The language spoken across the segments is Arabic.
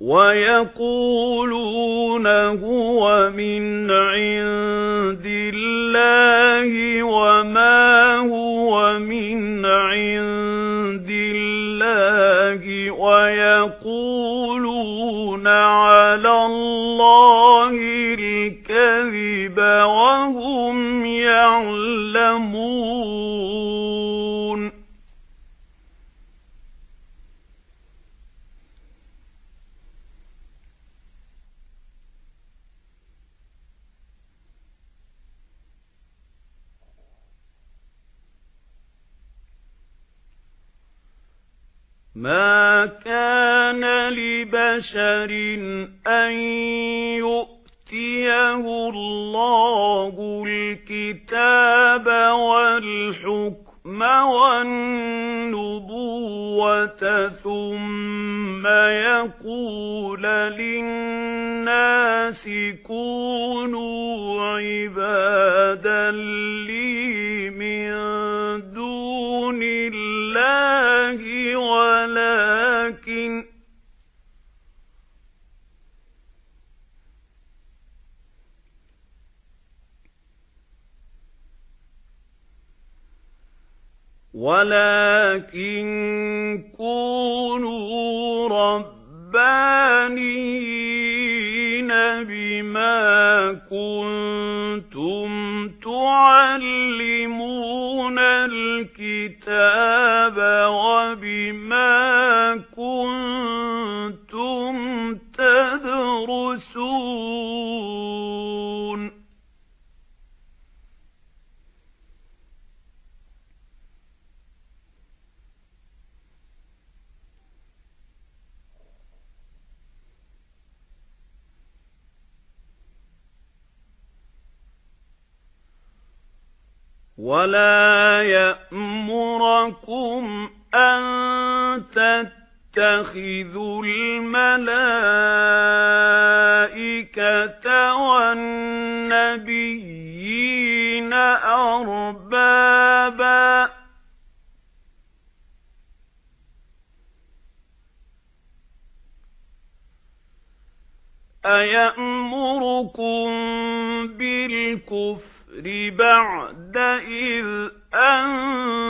وَيَقُولُونَ هُوَ مِنْ عِندِ اللَّهِ وَمَا هُوَ مِنْ عِندِ اللَّهِ وَيَقُولُونَ عَلَى اللَّهِ الْكَذِبَ. مَا كَانَ لِبَشَرٍ أَن يُؤْتِيَهُ اللَّهُ الْكِتَابَ وَالْحُكْمَ وَالنُّبُوَّةَ ثُمَّ يَقُولَ لِلنَّاسِ كُونُوا عِبَادًا لِّي وَلَكِن كُونُوا رَبَّانِيِّينَ بِمَا كُنتُمْ تُعَلِّمُونَ الْكِتَابَ وَلَا يَأْمُرَكُمْ أَن تَتَّخِذُوا الْمَلَائِكَةَ وَالنَّبِيِّينَ أَرْبَابًا أَيَأْمُرُكُم بِالْكُفْرِ بَعْدَ إِذْ أَنْتُمْ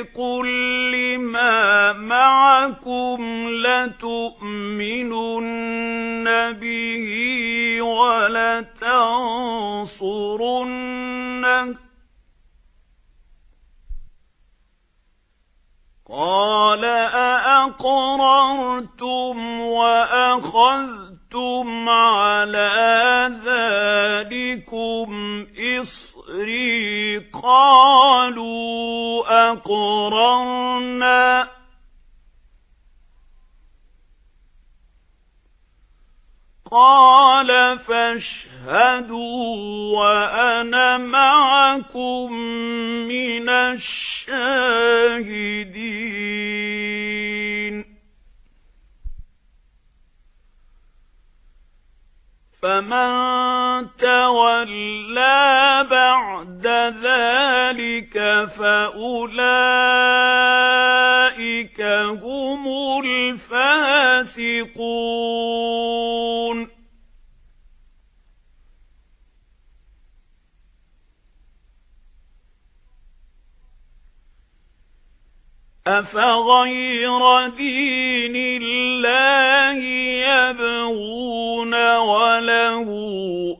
مُصَدِّقٌ لِمَا مَعَكُمْ لَتُؤْمِنُنَّ بِهِ وَلَتَنصُرُنَّهُ قَالَ أَأَقْرَرْتُمْ وَأَخَذْتُمْ عَلَى ذَلِكُمْ إِصْرِي قَالُوا أَقْرَرْنَا. قَالَ فَاشْهَدُوا وَأَنَا مَعَكُمْ مِنَ الشَّاهِدِينَ. فَمَن تَوَلَّى بَعْدَ ذَلِكَ فَأُولَئِكَ هُمُ الْفَاسِقُونَ. أَفَغَيْرَ دِينِ اللَّهِ يَبْغُونَ وَلَهُ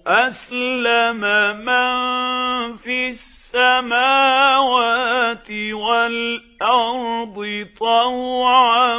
أَسْلَمَ مَن فِي السَّمَاوَاتِ وَالْأَرْضِ طَوْعًا